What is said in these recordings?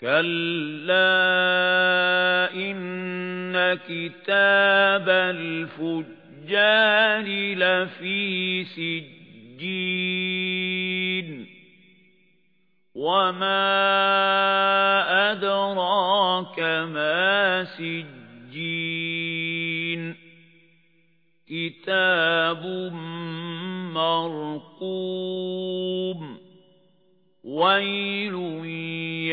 كَلَّا إِنَّ كِتَابَ الْفُجَّارِ لَفِي سِجِّينٍ وَمَا أَدْرَاكَ مَا سِجِّينٌ كِتَابٌ مَّرْقُومٌ وَيْلٌ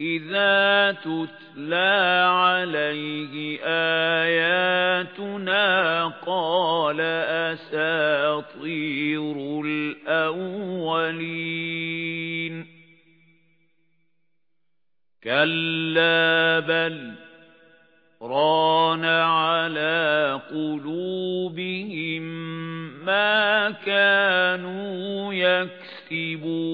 إِذَا تُتْلَى عَلَيْهِ آيَاتُنَا قَالَ أَسَاطِيرُ الْأَوَّلِينَ كَلَّا بَلْ رَانَ عَلَى قُلُوبِهِم مَّا كَانُوا يَكْسِبُونَ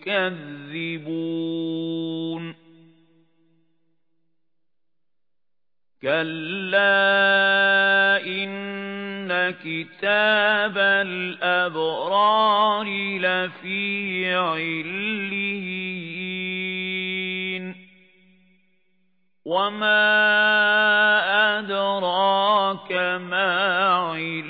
تُكَذِّبُونَ كَلَّا إِنَّ كِتَابَ الْأَبْرَارِ لَفِي عِلِّيِّينَ. وَمَا أَدْرَاكَ مَا عِلِّيُّونَ.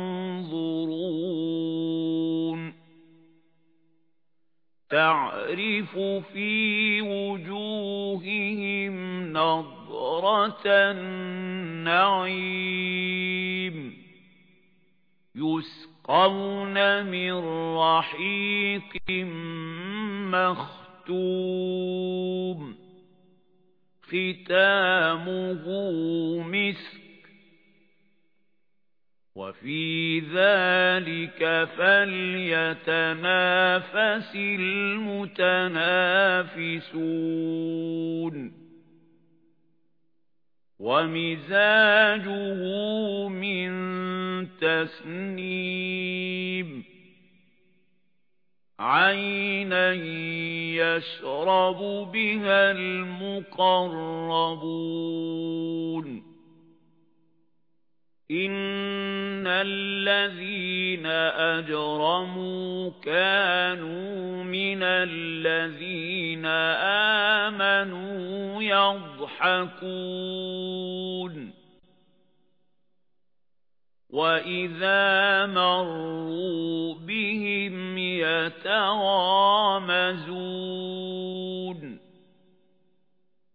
تَعْرِفُ فِي وُجُوهِهِمْ نَضْرَةَ النَّعِيمِ. يُسْقَوْنَ مِن رَّحِيقٍ مَّخْتُومٍ. ختامه مسك وفي ذلك فليتنافس المتنافسون. ومزاجه من تسنيم. عَيْنًا يَشْرَبُ بِهَا الْمُقَرَّبُونَ. إِنَّ الَّذِينَ أَجْرَمُوا كَانُوا مِنَ الَّذِينَ آمَنُوا يَضْحَكُونَ وَإِذَا مَرُّوا بِهِمْ يَتَغَامَزُونَ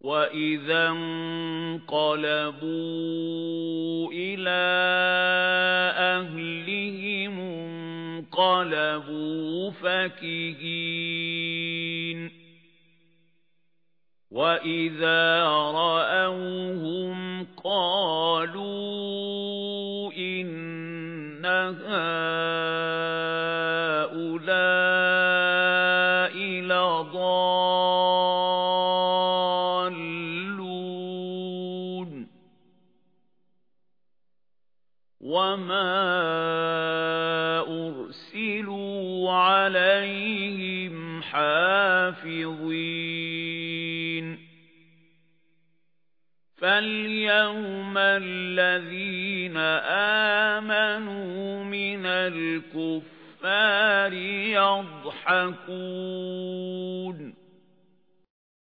وَإِذَا انقَلَبُوا إِلَى أَهْلِهِمْ انقَلَبُوا فَكِهِينَ وَإِذَا رَأَوْهُمْ قَالُوا وَمَا أُرْسِلُوا عَلَيْهِمْ حَافِظِينَ فَالْيَوْمَ الَّذِينَ آمَنُوا مِنَ الْكُفَّارِ يَضْحَكُونَ